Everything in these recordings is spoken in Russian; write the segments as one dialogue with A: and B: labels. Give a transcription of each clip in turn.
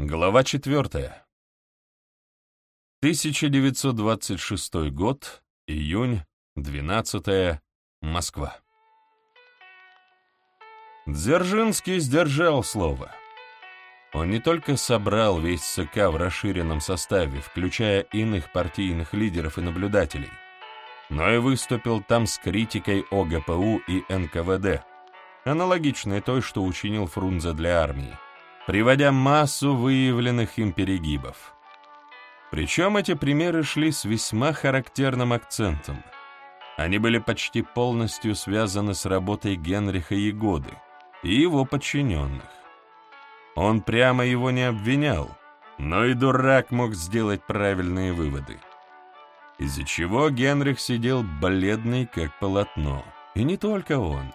A: Глава 4. 1926 год, июнь, 12 Москва. Дзержинский сдержал слово. Он не только собрал весь ЦК в расширенном составе, включая иных партийных лидеров и наблюдателей, но и выступил там с критикой ОГПУ и НКВД, аналогичной той, что учинил Фрунзе для армии приводя массу выявленных им перегибов. Причем эти примеры шли с весьма характерным акцентом. Они были почти полностью связаны с работой Генриха Егоды и его подчиненных. Он прямо его не обвинял, но и дурак мог сделать правильные выводы. Из-за чего Генрих сидел бледный, как полотно. И не только он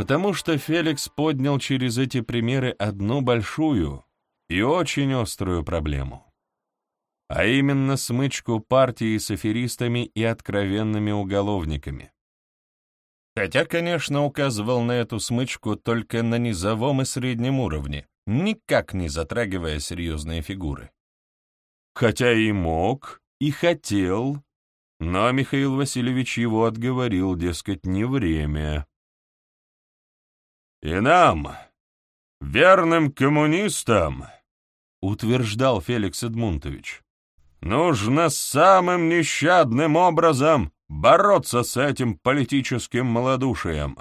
A: потому что Феликс поднял через эти примеры одну большую и очень острую проблему, а именно смычку партии с аферистами и откровенными уголовниками. Хотя, конечно, указывал на эту смычку только на низовом и среднем уровне, никак не затрагивая серьезные фигуры. Хотя и мог, и хотел, но Михаил Васильевич его отговорил, дескать, не время. «И нам, верным коммунистам, — утверждал Феликс Эдмунтович, — нужно самым нещадным образом бороться с этим политическим малодушием.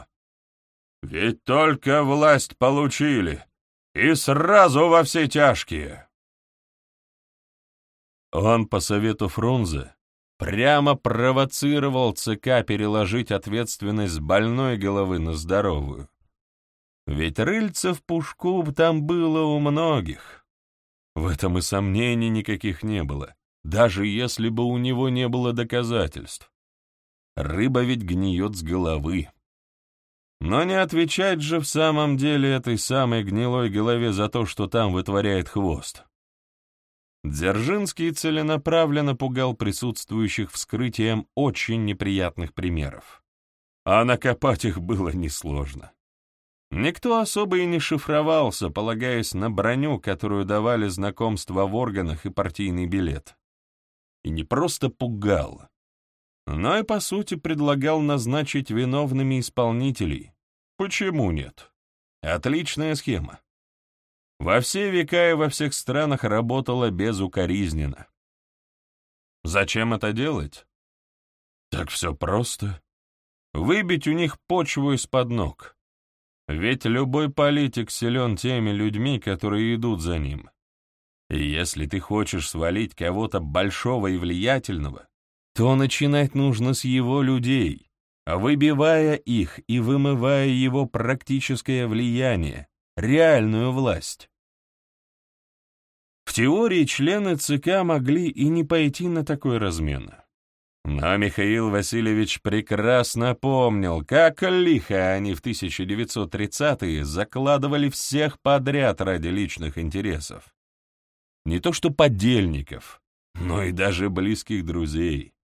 A: Ведь только власть получили, и сразу во все тяжкие». Он по совету Фрунзе прямо провоцировал ЦК переложить ответственность больной головы на здоровую. Ведь рыльца в пушку там было у многих. В этом и сомнений никаких не было, даже если бы у него не было доказательств. Рыба ведь гниет с головы. Но не отвечать же в самом деле этой самой гнилой голове за то, что там вытворяет хвост. Дзержинский целенаправленно пугал присутствующих вскрытием очень неприятных примеров. А накопать их было несложно. Никто особо и не шифровался, полагаясь на броню, которую давали знакомства в органах и партийный билет. И не просто пугал, но и, по сути, предлагал назначить виновными исполнителей. Почему нет? Отличная схема. Во все века и во всех странах работала безукоризненно. Зачем это делать? Так все просто. Выбить у них почву из-под ног. Ведь любой политик силен теми людьми, которые идут за ним. И если ты хочешь свалить кого-то большого и влиятельного, то начинать нужно с его людей, выбивая их и вымывая его практическое влияние, реальную власть. В теории члены ЦК могли и не пойти на такой размен. Но Михаил Васильевич прекрасно помнил, как лихо они в 1930-е закладывали всех подряд ради личных интересов. Не то что подельников, но и даже близких друзей.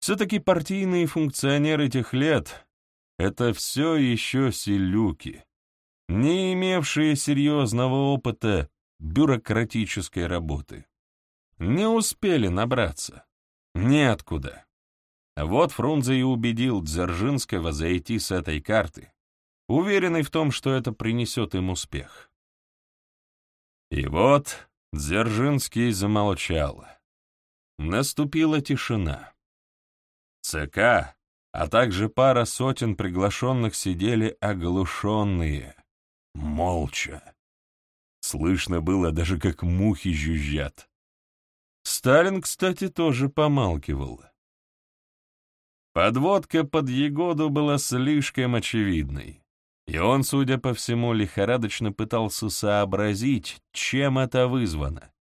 A: Все-таки партийные функционеры тех лет — это все еще селюки, не имевшие серьезного опыта бюрократической работы. Не успели набраться. Неоткуда. Вот Фрунзе и убедил Дзержинского зайти с этой карты, уверенный в том, что это принесет им успех. И вот Дзержинский замолчал. Наступила тишина. ЦК, а также пара сотен приглашенных сидели оглушенные, молча. Слышно было даже, как мухи жужжат. Сталин, кстати, тоже помалкивал. Подводка под Егоду была слишком очевидной, и он, судя по всему, лихорадочно пытался сообразить, чем это вызвано.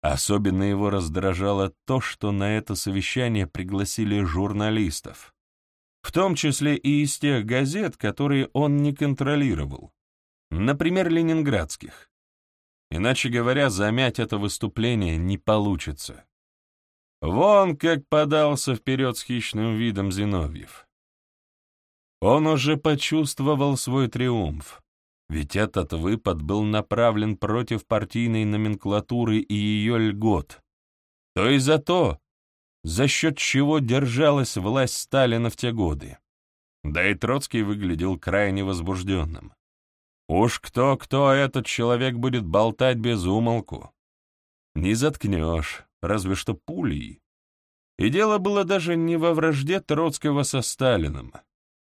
A: Особенно его раздражало то, что на это совещание пригласили журналистов, в том числе и из тех газет, которые он не контролировал, например, ленинградских. Иначе говоря, замять это выступление не получится. Вон как подался вперед с хищным видом Зиновьев. Он уже почувствовал свой триумф. Ведь этот выпад был направлен против партийной номенклатуры и ее льгот, то и за то, за счет чего держалась власть Сталина в те годы. Да и Троцкий выглядел крайне возбужденным. Уж кто-кто, а этот человек будет болтать без умолку. Не заткнешь, разве что пулей. И дело было даже не во вражде Троцкого со Сталиным,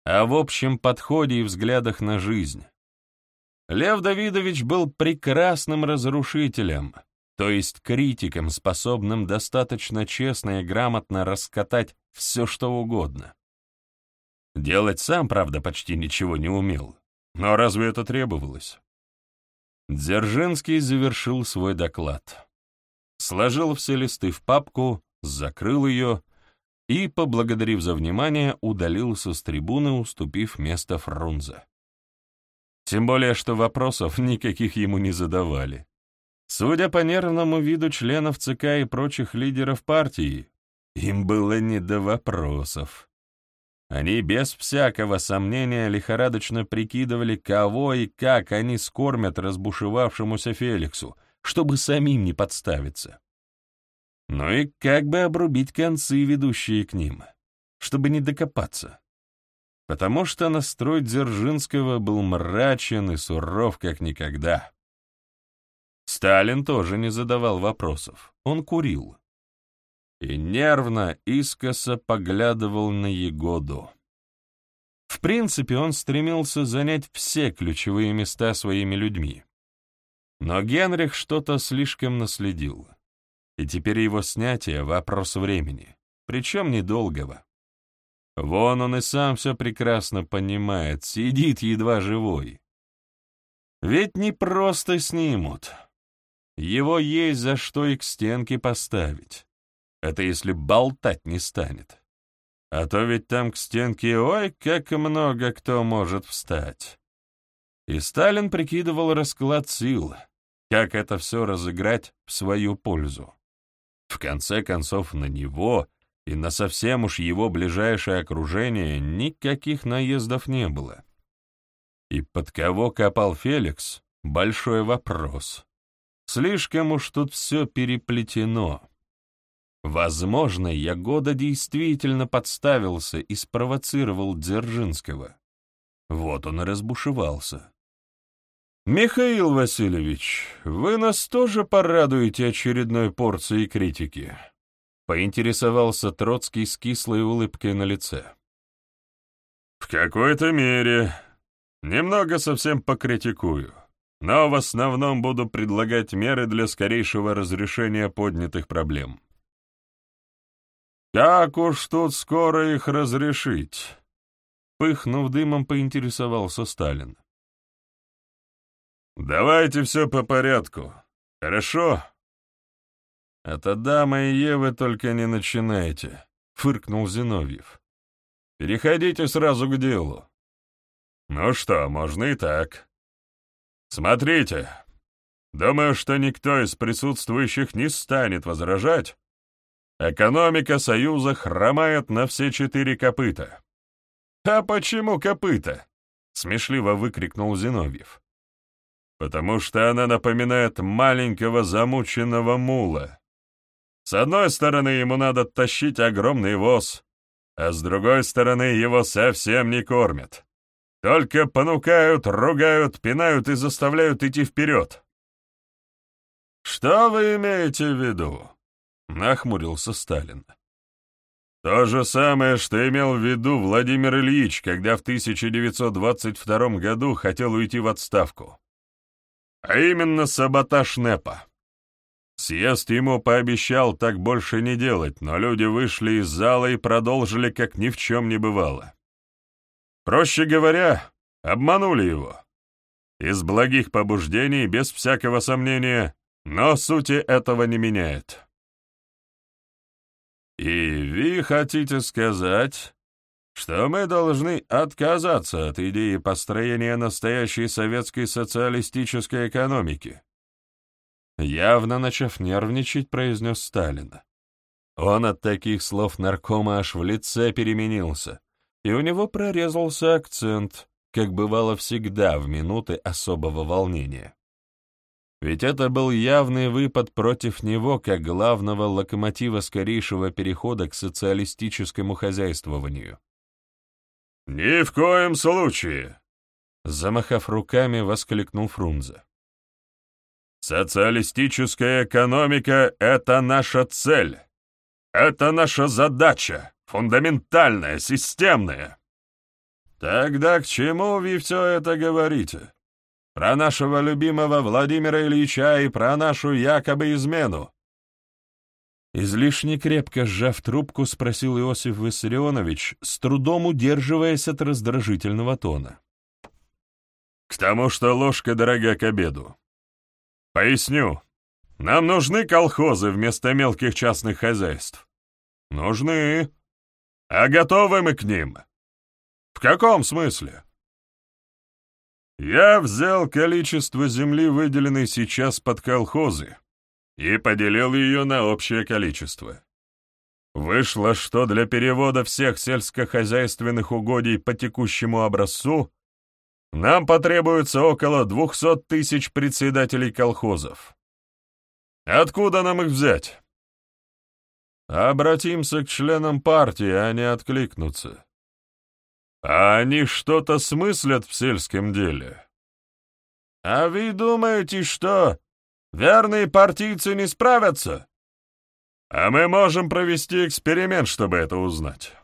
A: а в общем подходе и взглядах на жизнь. Лев Давидович был прекрасным разрушителем, то есть критиком, способным достаточно честно и грамотно раскатать все, что угодно. Делать сам, правда, почти ничего не умел, но разве это требовалось? Дзержинский завершил свой доклад. Сложил все листы в папку, закрыл ее и, поблагодарив за внимание, удалился с трибуны, уступив место Фрунзе. Тем более, что вопросов никаких ему не задавали. Судя по нервному виду членов ЦК и прочих лидеров партии, им было не до вопросов. Они без всякого сомнения лихорадочно прикидывали, кого и как они скормят разбушевавшемуся Феликсу, чтобы самим не подставиться. Ну и как бы обрубить концы, ведущие к ним, чтобы не докопаться потому что настрой Дзержинского был мрачен и суров как никогда. Сталин тоже не задавал вопросов, он курил. И нервно, искоса поглядывал на Егоду. В принципе, он стремился занять все ключевые места своими людьми. Но Генрих что-то слишком наследил, и теперь его снятие — вопрос времени, причем недолгого. Вон он и сам все прекрасно понимает, сидит едва живой. Ведь не просто снимут. Его есть за что и к стенке поставить. Это если болтать не станет. А то ведь там к стенке ой, как много кто может встать. И Сталин прикидывал расклад сил, как это все разыграть в свою пользу. В конце концов, на него — и на совсем уж его ближайшее окружение никаких наездов не было. И под кого копал Феликс — большой вопрос. Слишком уж тут все переплетено. Возможно, Ягода действительно подставился и спровоцировал Дзержинского. Вот он и разбушевался. «Михаил Васильевич, вы нас тоже порадуете очередной порцией критики?» Поинтересовался Троцкий с кислой улыбкой на лице. «В какой-то мере. Немного совсем покритикую, но в основном буду предлагать меры для скорейшего разрешения поднятых проблем». «Как уж тут скоро их разрешить?» Пыхнув дымом, поинтересовался Сталин. «Давайте все по порядку. Хорошо?» «Это дама и Евы только не начинайте», — фыркнул Зиновьев. «Переходите сразу к делу». «Ну что, можно и так. Смотрите, думаю, что никто из присутствующих не станет возражать. Экономика Союза хромает на все четыре копыта». «А почему копыта?» — смешливо выкрикнул Зиновьев. «Потому что она напоминает маленького замученного мула» С одной стороны, ему надо тащить огромный воз, а с другой стороны, его совсем не кормят. Только понукают, ругают, пинают и заставляют идти вперед. «Что вы имеете в виду?» — нахмурился Сталин. То же самое, что имел в виду Владимир Ильич, когда в 1922 году хотел уйти в отставку. А именно саботаж НЭПа. Съезд ему пообещал так больше не делать, но люди вышли из зала и продолжили, как ни в чем не бывало. Проще говоря, обманули его. Из благих побуждений, без всякого сомнения, но сути этого не меняет. И вы хотите сказать, что мы должны отказаться от идеи построения настоящей советской социалистической экономики? Явно начав нервничать, произнес Сталин. Он от таких слов наркома аж в лице переменился, и у него прорезался акцент, как бывало всегда в минуты особого волнения. Ведь это был явный выпад против него как главного локомотива скорейшего перехода к социалистическому хозяйствованию.
B: «Ни в коем случае!»
A: Замахав руками, воскликнул Фрунзе.
B: «Социалистическая экономика — это наша цель. Это наша задача, фундаментальная, системная. Тогда к чему вы все это говорите? Про нашего любимого Владимира Ильича и про нашу якобы измену?»
A: Излишне крепко сжав трубку, спросил Иосиф Виссарионович, с трудом удерживаясь от раздражительного тона.
B: «К тому, что ложка дорога к обеду. Поясню. Нам нужны колхозы вместо мелких частных хозяйств. Нужны. А готовы мы к ним? В каком смысле? Я взял количество земли, выделенной сейчас под колхозы, и поделил ее на общее количество. Вышло, что для перевода всех сельскохозяйственных угодий по текущему образцу нам потребуется около 200 тысяч председателей колхозов. Откуда нам их взять? Обратимся к членам партии, они откликнутся. А они что-то смыслят в сельском деле. А вы думаете, что верные партийцы не справятся? А мы можем провести эксперимент, чтобы это узнать.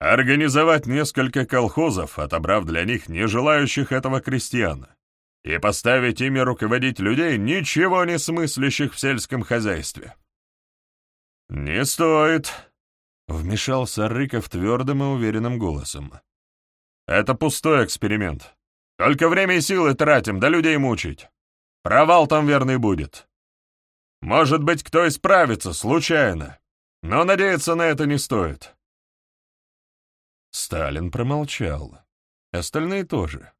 B: Организовать несколько колхозов, отобрав для них не желающих этого крестьян, и поставить ими руководить людей, ничего не смыслящих в сельском хозяйстве. «Не стоит», — вмешался Рыков твердым и уверенным голосом. «Это пустой эксперимент. Только время и силы тратим, да людей мучить. Провал там верный будет. Может быть, кто исправится, случайно, но надеяться на это не стоит».
A: Сталин промолчал. Остальные тоже.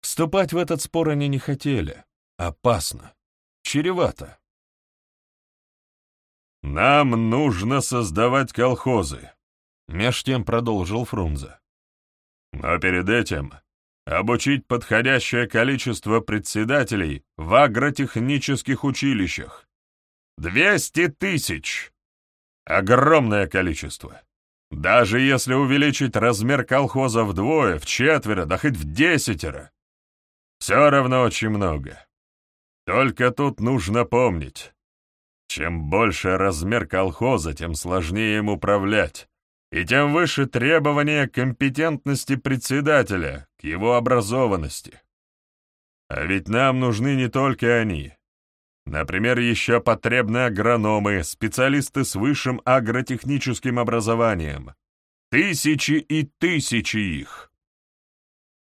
A: Вступать в этот спор они не хотели. Опасно. Чревато.
B: «Нам нужно создавать колхозы», — меж тем продолжил Фрунзе. «Но перед этим обучить подходящее количество председателей в агротехнических училищах. Двести тысяч! Огромное количество. Даже если увеличить размер колхоза вдвое, в четверо, да хоть в десятеро, все равно очень много. Только тут нужно помнить, чем больше размер колхоза, тем сложнее им управлять, и тем выше требования компетентности председателя, к его образованности. А ведь нам нужны не только они. Например, еще потребны агрономы, специалисты с высшим агротехническим образованием. Тысячи и тысячи их.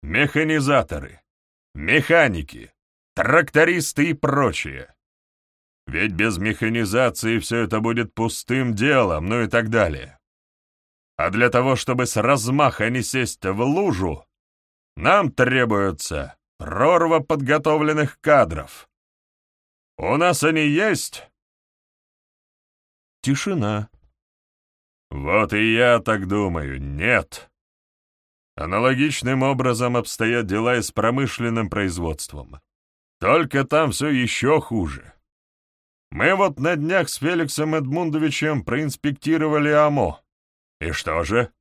B: Механизаторы, механики, трактористы и прочее. Ведь без механизации все это будет пустым делом, ну и так далее. А для того, чтобы с размаха не сесть в лужу, нам требуется прорва подготовленных кадров. У нас они есть?
A: Тишина.
B: Вот и я так думаю, нет. Аналогичным образом обстоят дела и с промышленным производством. Только там все еще хуже. Мы вот на днях с Феликсом Эдмундовичем проинспектировали АМО. И что же?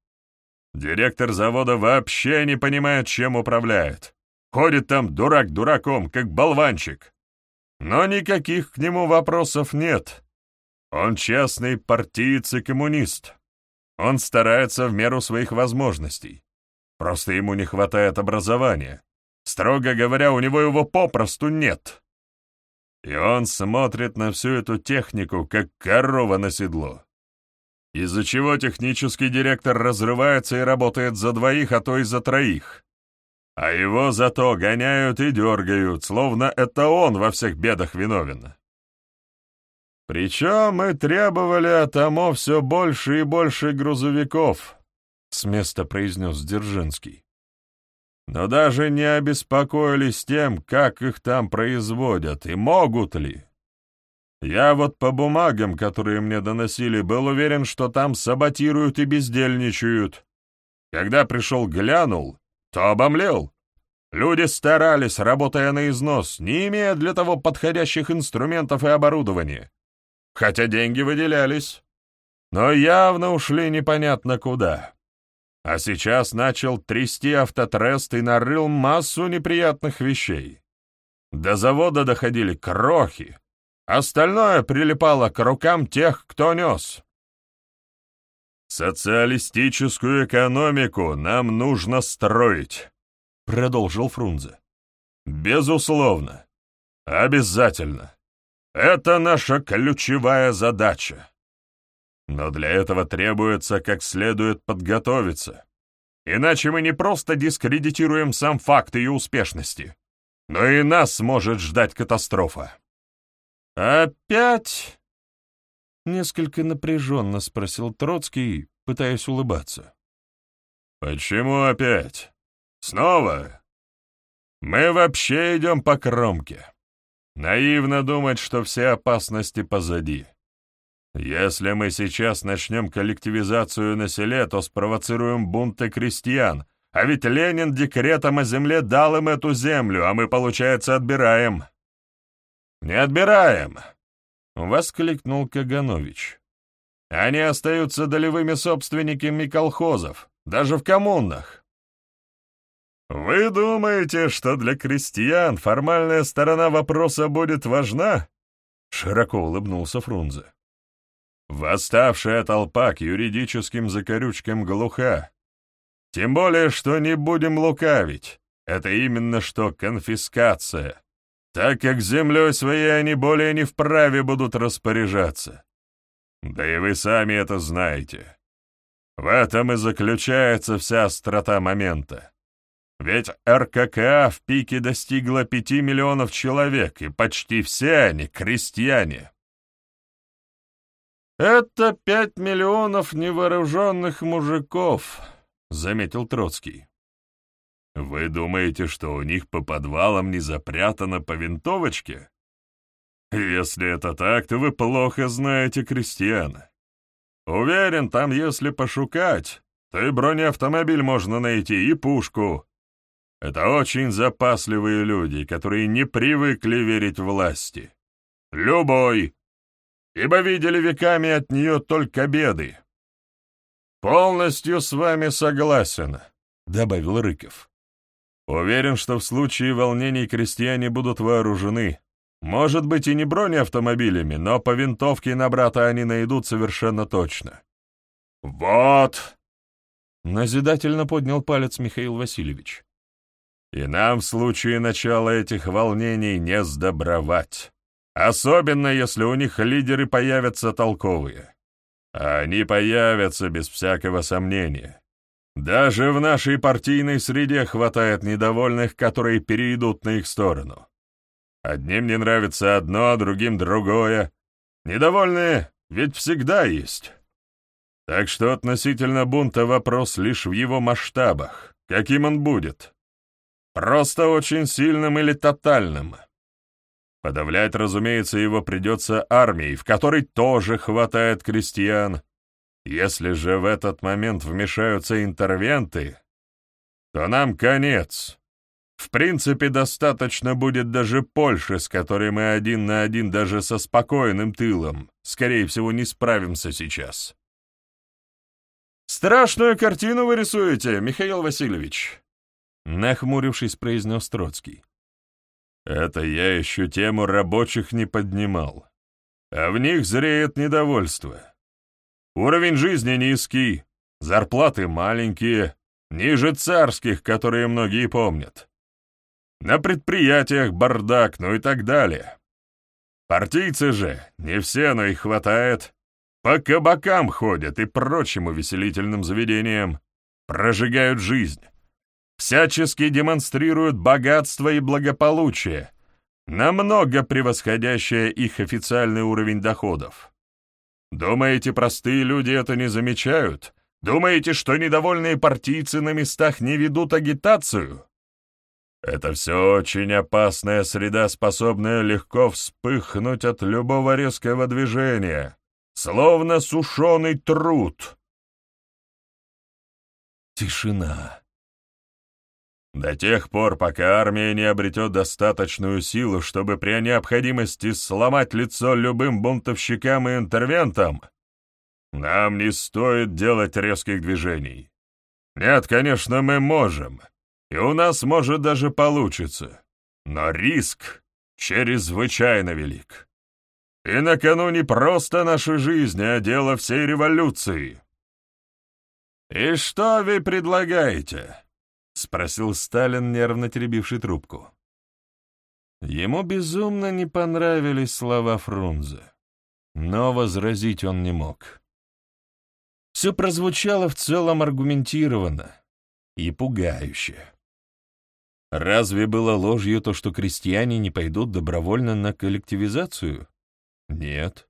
B: Директор завода вообще не понимает, чем управляет. Ходит там дурак дураком, как болванчик. Но никаких к нему вопросов нет. Он честный партиец и коммунист. Он старается в меру своих возможностей. Просто ему не хватает образования. Строго говоря, у него его попросту нет. И он смотрит на всю эту технику, как корова на седло. Из-за чего технический директор разрывается и работает за двоих, а то и за троих. А его зато гоняют и дергают, словно это он во всех бедах виновен. Причем мы требовали от АМО все больше и больше грузовиков, — с места произнес Дзержинский но даже не обеспокоились тем, как их там производят и могут ли. Я вот по бумагам, которые мне доносили, был уверен, что там саботируют и бездельничают. Когда пришел глянул, то обомлел. Люди старались, работая на износ, не имея для того подходящих инструментов и оборудования. Хотя деньги выделялись, но явно ушли непонятно куда. А сейчас начал трясти автотрест и нарыл массу неприятных вещей. До завода доходили крохи, остальное прилипало к рукам тех, кто нес. «Социалистическую экономику нам нужно строить», — продолжил Фрунзе. «Безусловно. Обязательно. Это наша ключевая задача. Но для этого требуется как следует подготовиться. Иначе мы не просто дискредитируем сам факт ее успешности, но и нас может ждать катастрофа.
A: «Опять?» — несколько напряженно спросил Троцкий, пытаясь улыбаться.
B: «Почему опять? Снова? Мы вообще идем по кромке. Наивно думать, что все опасности позади. Если мы сейчас начнем коллективизацию на селе, то спровоцируем бунты крестьян, а ведь Ленин декретом о земле дал им эту землю, а мы, получается, отбираем». «Не отбираем!» — воскликнул Каганович. «Они остаются долевыми собственниками колхозов, даже в коммунах». «Вы думаете, что для крестьян формальная сторона вопроса будет важна?» — широко улыбнулся Фрунзе. Восставшая толпа к юридическим закорючкам глуха. Тем более, что не будем лукавить, это именно что конфискация, так как землей своей они более не вправе будут распоряжаться. Да и вы сами это знаете. В этом и заключается вся острота момента. Ведь РККА в пике достигла пяти миллионов человек, и почти все они — крестьяне. «Это пять миллионов невооруженных мужиков», — заметил Троцкий. «Вы думаете, что у них по подвалам не запрятано по винтовочке? Если это так, то вы плохо знаете крестьян. Уверен, там, если пошукать, то и бронеавтомобиль можно найти, и пушку. Это очень запасливые люди, которые не привыкли верить власти. Любой, ибо видели веками от нее только беды. «Полностью с вами согласен», — добавил Рыков. «Уверен, что в случае волнений крестьяне будут вооружены. Может быть, и не бронеавтомобилями, но по винтовке на брата они найдут совершенно точно». «Вот!» — назидательно поднял палец Михаил Васильевич. «И нам в случае начала этих волнений не сдобровать». Особенно, если у них лидеры появятся толковые. А они появятся без всякого сомнения. Даже в нашей партийной среде хватает недовольных, которые перейдут на их сторону. Одним не нравится одно, а другим другое. Недовольные ведь всегда есть. Так что относительно бунта вопрос лишь в его масштабах. Каким он будет? Просто очень сильным или тотальным? Подавлять, разумеется, его придется армией, в которой тоже хватает крестьян. Если же в этот момент вмешаются интервенты, то нам конец. В принципе, достаточно будет даже Польши, с которой мы один на один даже со спокойным тылом, скорее всего, не справимся сейчас. «Страшную картину вы рисуете, Михаил Васильевич», — нахмурившись, произнес Троцкий. Это я еще тему рабочих не поднимал. А в них зреет недовольство. Уровень жизни низкий, зарплаты маленькие, ниже царских, которые многие помнят. На предприятиях бардак, ну и так далее. Партийцы же, не все, но их хватает, по кабакам ходят и прочим увеселительным заведениям, прожигают жизнь всячески демонстрируют богатство и благополучие, намного превосходящее их официальный уровень доходов. Думаете, простые люди это не замечают? Думаете, что недовольные партийцы на местах не ведут агитацию? Это все очень опасная среда, способная легко вспыхнуть от любого резкого движения, словно сушеный труд. Тишина. До тех пор, пока армия не обретет достаточную силу, чтобы при необходимости сломать лицо любым бунтовщикам и интервентам, нам не стоит делать резких движений. Нет, конечно, мы можем, и у нас может даже получиться, но риск чрезвычайно велик. И на кону не просто нашей жизни, а дело всей революции. «И что вы предлагаете?» — спросил Сталин, нервно теребивший трубку.
A: Ему безумно не понравились слова Фрунзе, но возразить он не мог. Все прозвучало в целом аргументированно и пугающе. Разве было ложью то, что крестьяне не пойдут добровольно на коллективизацию? Нет.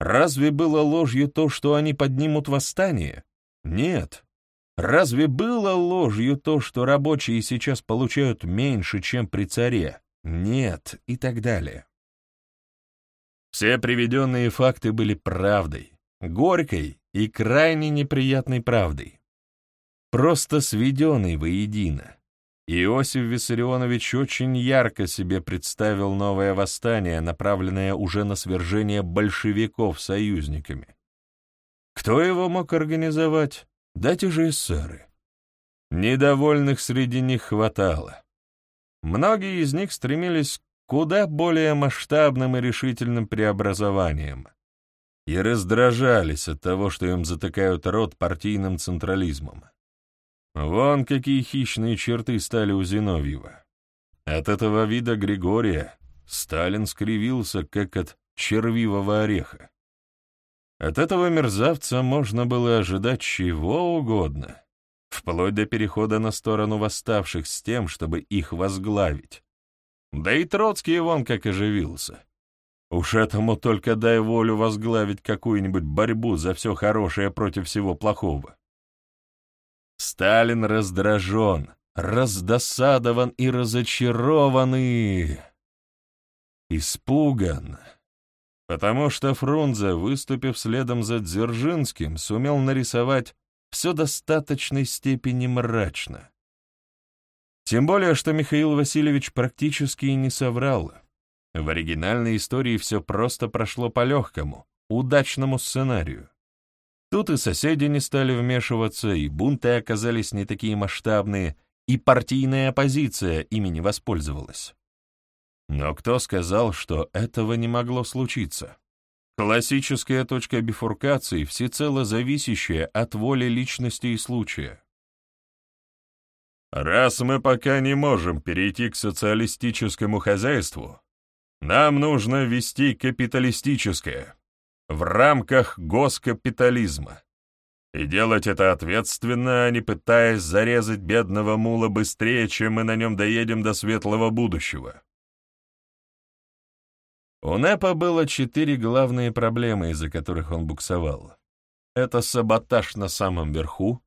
A: Разве было ложью то, что они поднимут восстание? Нет. Разве было ложью то, что рабочие сейчас получают меньше, чем при царе? Нет, и так далее. Все приведенные факты были правдой, горькой и крайне неприятной правдой, просто сведенной воедино. Иосиф Виссарионович очень ярко себе представил новое восстание, направленное уже на свержение большевиков союзниками. Кто его мог организовать? Да те же эсеры. Недовольных среди них хватало. Многие из них стремились к куда более масштабным и решительным преобразованиям и раздражались от того, что им затыкают рот партийным централизмом. Вон какие хищные черты стали у Зиновьева. От этого вида Григория Сталин скривился, как от червивого ореха. От этого мерзавца можно было ожидать чего угодно, вплоть до перехода на сторону восставших с тем, чтобы их возглавить. Да и Троцкий вон как оживился. Уж этому только дай волю возглавить какую-нибудь борьбу за все хорошее против всего плохого. Сталин раздражен, раздосадован и разочарован и... испуган потому что Фрунзе, выступив следом за Дзержинским, сумел нарисовать все достаточной степени мрачно. Тем более, что Михаил Васильевич практически и не соврал. В оригинальной истории все просто прошло по легкому, удачному сценарию. Тут и соседи не стали вмешиваться, и бунты оказались не такие масштабные, и партийная оппозиция ими не воспользовалась. Но кто сказал, что этого не могло случиться? Классическая точка бифуркации, всецело зависящая от воли личности и случая.
B: Раз мы пока не можем перейти к социалистическому хозяйству, нам нужно вести капиталистическое в рамках госкапитализма. И делать это ответственно, а не пытаясь зарезать бедного мула быстрее, чем мы на нем доедем до светлого будущего.
A: У НЭПа было четыре главные проблемы, из-за которых он буксовал. Это саботаж на самом верху,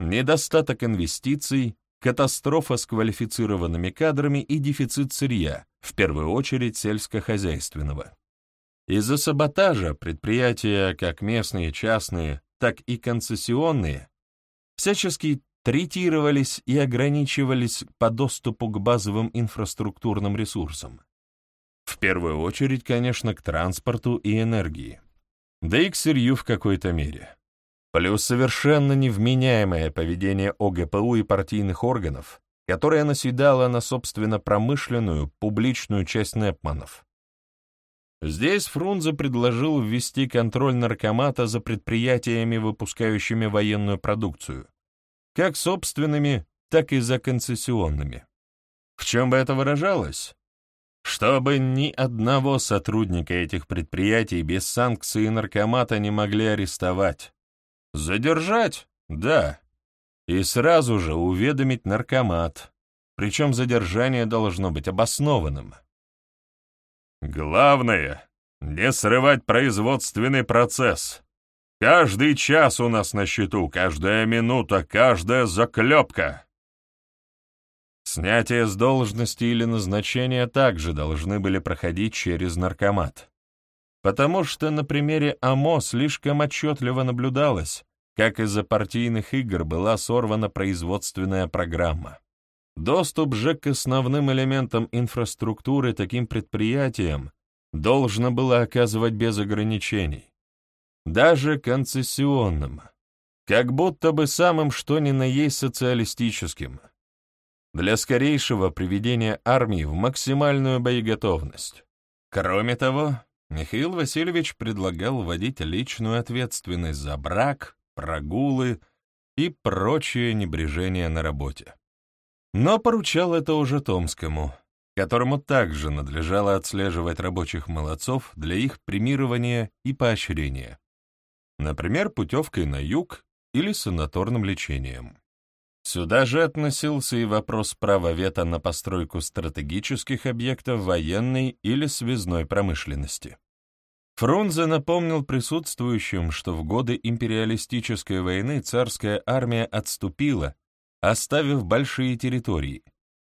A: недостаток инвестиций, катастрофа с квалифицированными кадрами и дефицит сырья, в первую очередь сельскохозяйственного. Из-за саботажа предприятия, как местные, частные, так и концессионные, всячески третировались и ограничивались по доступу к базовым инфраструктурным ресурсам. В первую очередь, конечно, к транспорту и энергии. Да и к сырью в какой-то мере. Плюс совершенно невменяемое поведение ОГПУ и партийных органов, которое наседало на, собственно, промышленную, публичную часть Непманов. Здесь Фрунзе предложил ввести контроль наркомата за предприятиями, выпускающими военную продукцию, как собственными, так и за концессионными. В чем бы это выражалось? Чтобы ни одного сотрудника этих предприятий без санкции наркомата не могли арестовать. Задержать? Да. И сразу же уведомить наркомат. Причем задержание должно быть обоснованным.
B: Главное — не срывать производственный процесс. Каждый час у нас на счету, каждая минута, каждая заклепка.
A: Снятие с должности или назначения также должны были проходить через наркомат. Потому что на примере АМО слишком отчетливо наблюдалось, как из-за партийных игр была сорвана производственная программа. Доступ же к основным элементам инфраструктуры таким предприятиям должно было оказывать без ограничений, даже концессионным, как будто бы самым что ни на есть социалистическим, для скорейшего приведения армии в максимальную боеготовность. Кроме того, Михаил Васильевич предлагал вводить личную ответственность за брак, прогулы и прочее небрежение на работе. Но поручал это уже Томскому, которому также надлежало отслеживать рабочих молодцов для их премирования и поощрения, например, путевкой на юг или санаторным лечением. Сюда же относился и вопрос права вето на постройку стратегических объектов военной или связной промышленности. Фрунзе напомнил присутствующим, что в годы империалистической войны царская армия отступила, оставив большие территории,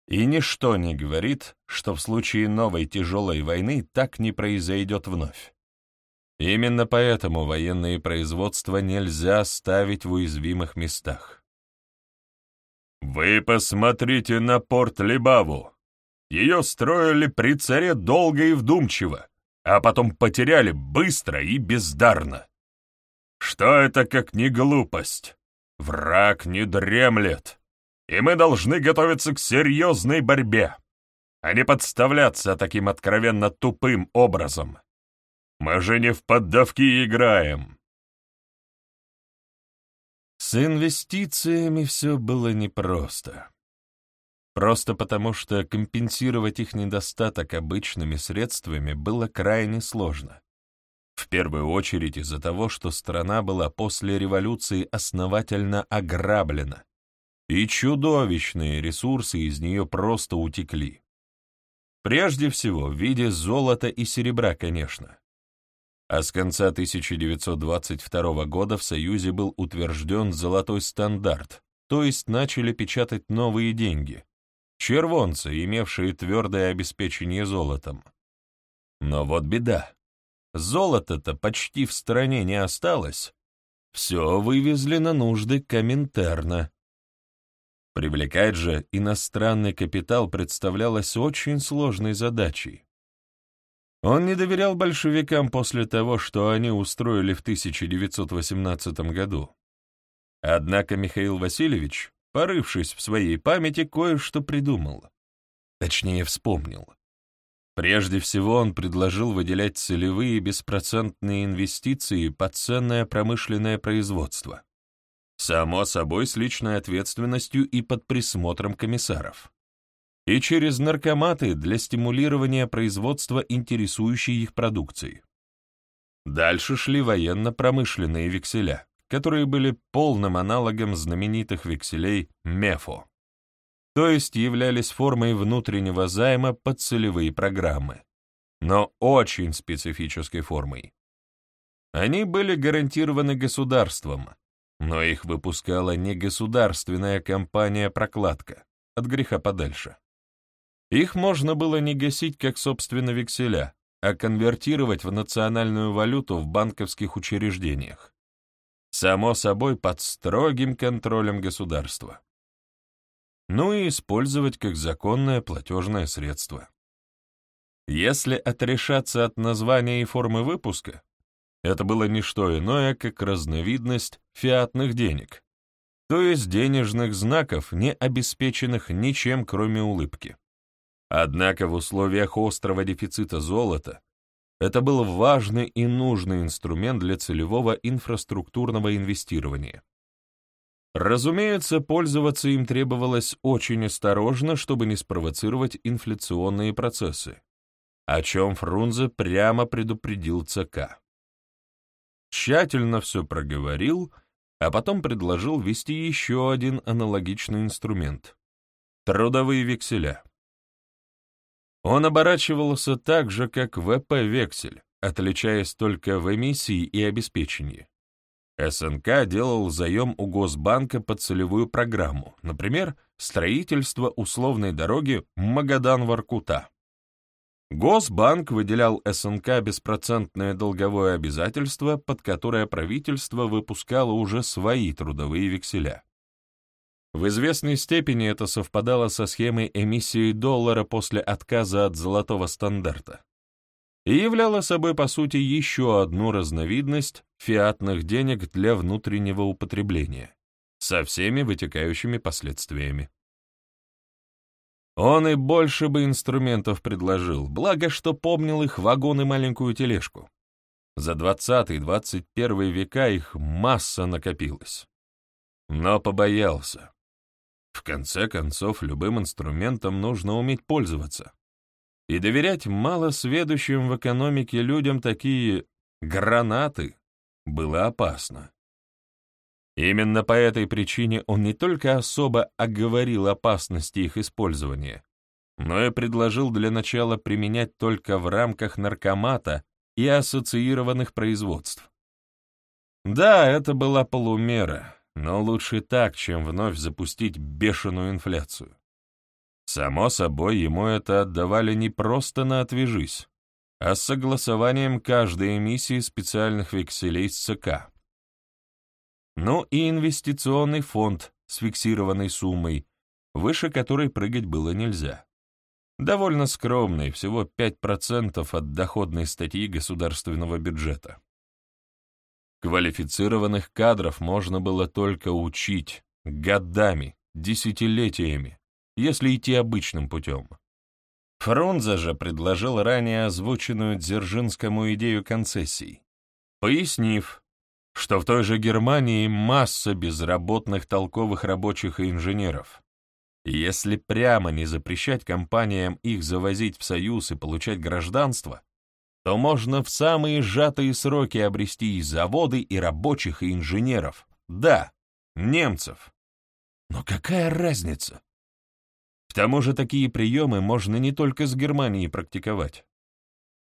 A: и ничто не говорит, что в случае новой тяжелой войны так не произойдет вновь. Именно поэтому военные производства нельзя ставить в уязвимых местах.
B: «Вы посмотрите на порт Либаву. Ее строили при царе долго и вдумчиво а потом потеряли быстро и бездарно. Что это как не глупость? Враг не дремлет, и мы должны готовиться к серьезной борьбе, а не подставляться таким откровенно тупым образом. Мы же не в поддавки играем.
A: С инвестициями все было непросто. Просто потому, что компенсировать их недостаток обычными средствами было крайне сложно. В первую очередь из-за того, что страна была после революции основательно ограблена, и чудовищные ресурсы из нее просто утекли. Прежде всего, в виде золота и серебра, конечно. А с конца 1922 года в Союзе был утвержден золотой стандарт, то есть начали печатать новые деньги, червонцы, имевшие твердое обеспечение золотом. Но вот беда. Золота-то почти в стране не осталось. Все вывезли на нужды Коминтерна. Привлекать же иностранный капитал представлялось очень сложной задачей. Он не доверял большевикам после того, что они устроили в 1918 году. Однако Михаил Васильевич порывшись в своей памяти, кое-что придумал. Точнее, вспомнил. Прежде всего он предложил выделять целевые беспроцентные инвестиции под ценное промышленное производство. Само собой, с личной ответственностью и под присмотром комиссаров. И через наркоматы для стимулирования производства интересующей их продукции. Дальше шли военно-промышленные векселя которые были полным аналогом знаменитых векселей МЕФО, то есть являлись формой внутреннего займа под целевые программы, но очень специфической формой. Они были гарантированы государством, но их выпускала не государственная компания-прокладка, от греха подальше. Их можно было не гасить как, собственно, векселя, а конвертировать в национальную валюту в банковских учреждениях само собой под строгим контролем государства. Ну и использовать как законное платежное средство. Если отрешаться от названия и формы выпуска, это было не что иное, как разновидность фиатных денег, то есть денежных знаков, не обеспеченных ничем, кроме улыбки. Однако в условиях острого дефицита золота это был важный и нужный инструмент для целевого инфраструктурного инвестирования. Разумеется, пользоваться им требовалось очень осторожно, чтобы не спровоцировать инфляционные процессы, о чем Фрунзе прямо предупредил ЦК. Тщательно все проговорил, а потом предложил ввести еще один аналогичный инструмент — трудовые векселя. Он оборачивался так же, как ВП-вексель, отличаясь только в эмиссии и обеспечении. СНК делал заем у Госбанка под целевую программу, например, строительство условной дороги Магадан-Воркута. Госбанк выделял СНК беспроцентное долговое обязательство, под которое правительство выпускало уже свои трудовые векселя. В известной степени это совпадало со схемой эмиссии доллара после отказа от золотого стандарта и являло собой, по сути, еще одну разновидность фиатных денег для внутреннего употребления, со всеми вытекающими последствиями. Он и больше бы инструментов предложил, благо что помнил их вагон и маленькую тележку. За 20-21 века их масса накопилась. Но побоялся. В конце концов, любым инструментом нужно уметь пользоваться. И доверять малосведущим в экономике людям такие гранаты было опасно. Именно по этой причине он не только особо оговорил опасности их использования, но и предложил для начала применять только в рамках наркомата и ассоциированных производств. Да, это была полумера, но лучше так, чем вновь запустить бешеную инфляцию. Само собой, ему это отдавали не просто на «отвяжись», а с согласованием каждой эмиссии специальных векселей с ЦК. Ну и инвестиционный фонд с фиксированной суммой, выше которой прыгать было нельзя. Довольно скромный, всего 5% от доходной статьи государственного бюджета. Квалифицированных кадров можно было только учить годами, десятилетиями, если идти обычным путем. Фрунзе же предложил ранее озвученную Дзержинскому идею концессий, пояснив, что в той же Германии масса безработных толковых рабочих и инженеров, если прямо не запрещать компаниям их завозить в Союз и получать гражданство, то можно в самые сжатые сроки обрести и заводы, и рабочих, и инженеров. Да, немцев. Но какая разница? К тому же такие приемы можно не только с Германией практиковать.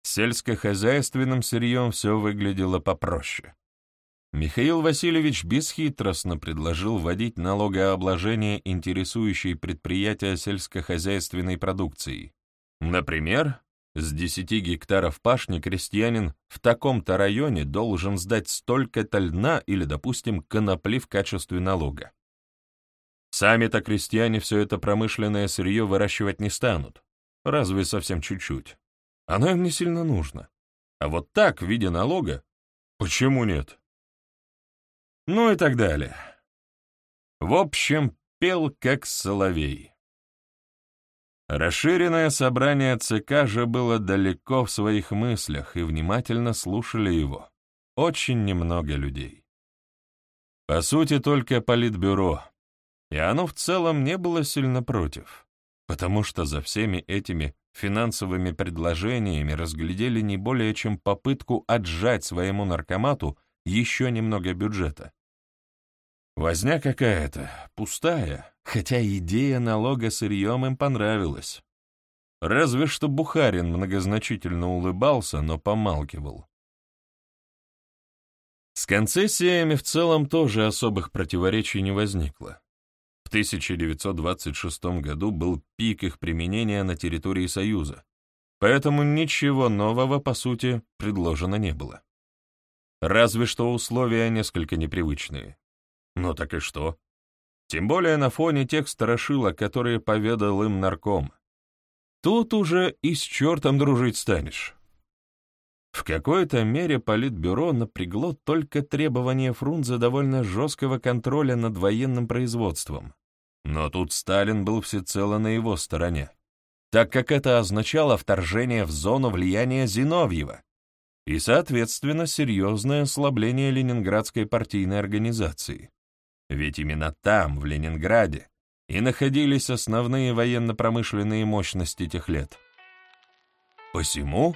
A: С сельскохозяйственным сырьем все выглядело попроще. Михаил Васильевич бесхитростно предложил вводить налогообложение интересующей предприятия сельскохозяйственной продукции. Например, с 10 гектаров пашни крестьянин в таком-то районе должен сдать столько-то льна или, допустим, конопли в качестве налога. Сами-то крестьяне все это промышленное сырье выращивать не станут, разве совсем чуть-чуть. Оно им не сильно нужно. А вот так, в виде налога, почему нет? ну и так далее. В общем, пел как соловей. Расширенное собрание ЦК же было далеко в своих мыслях и внимательно слушали его. Очень немного людей. По сути, только Политбюро, и оно в целом не было сильно против, потому что за всеми этими финансовыми предложениями разглядели не более чем попытку отжать своему наркомату еще немного бюджета. Возня какая-то, пустая, хотя идея налога сырьем им понравилась. Разве что Бухарин многозначительно улыбался, но помалкивал. С концессиями в целом тоже особых противоречий не возникло. В 1926 году был пик их применения на территории Союза, поэтому ничего нового, по сути, предложено не было. Разве что условия несколько непривычные. Ну так и что? Тем более на фоне тех страшилок, которые поведал им нарком. Тут уже и с чертом дружить станешь. В какой-то мере Политбюро напрягло только требование Фрунзе довольно жесткого контроля над военным производством. Но тут Сталин был всецело на его стороне, так как это означало вторжение в зону влияния Зиновьева и, соответственно, серьезное ослабление ленинградской партийной организации. Ведь именно там, в Ленинграде, и находились основные военно-промышленные мощности тех лет. Посему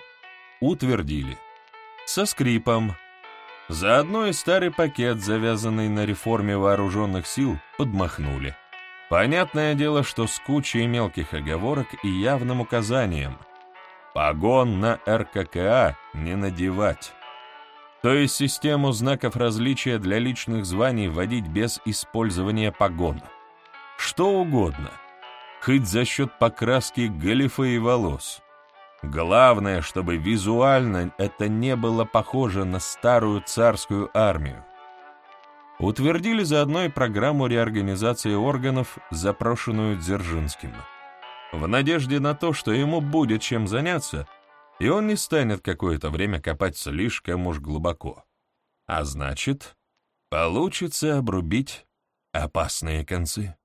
A: утвердили. Со скрипом. Заодно и старый пакет, завязанный на реформе вооруженных сил, подмахнули. Понятное дело, что с кучей мелких оговорок и явным указанием. Погон на РККА не надевать то есть систему знаков различия для личных званий вводить без использования погон. Что угодно, хоть за счет покраски галифа и волос. Главное, чтобы визуально это не было похоже на старую царскую армию. Утвердили заодно и программу реорганизации органов, запрошенную Дзержинским. В надежде на то, что ему будет чем заняться, и он не станет какое-то время копать слишком уж глубоко. А значит, получится обрубить опасные концы.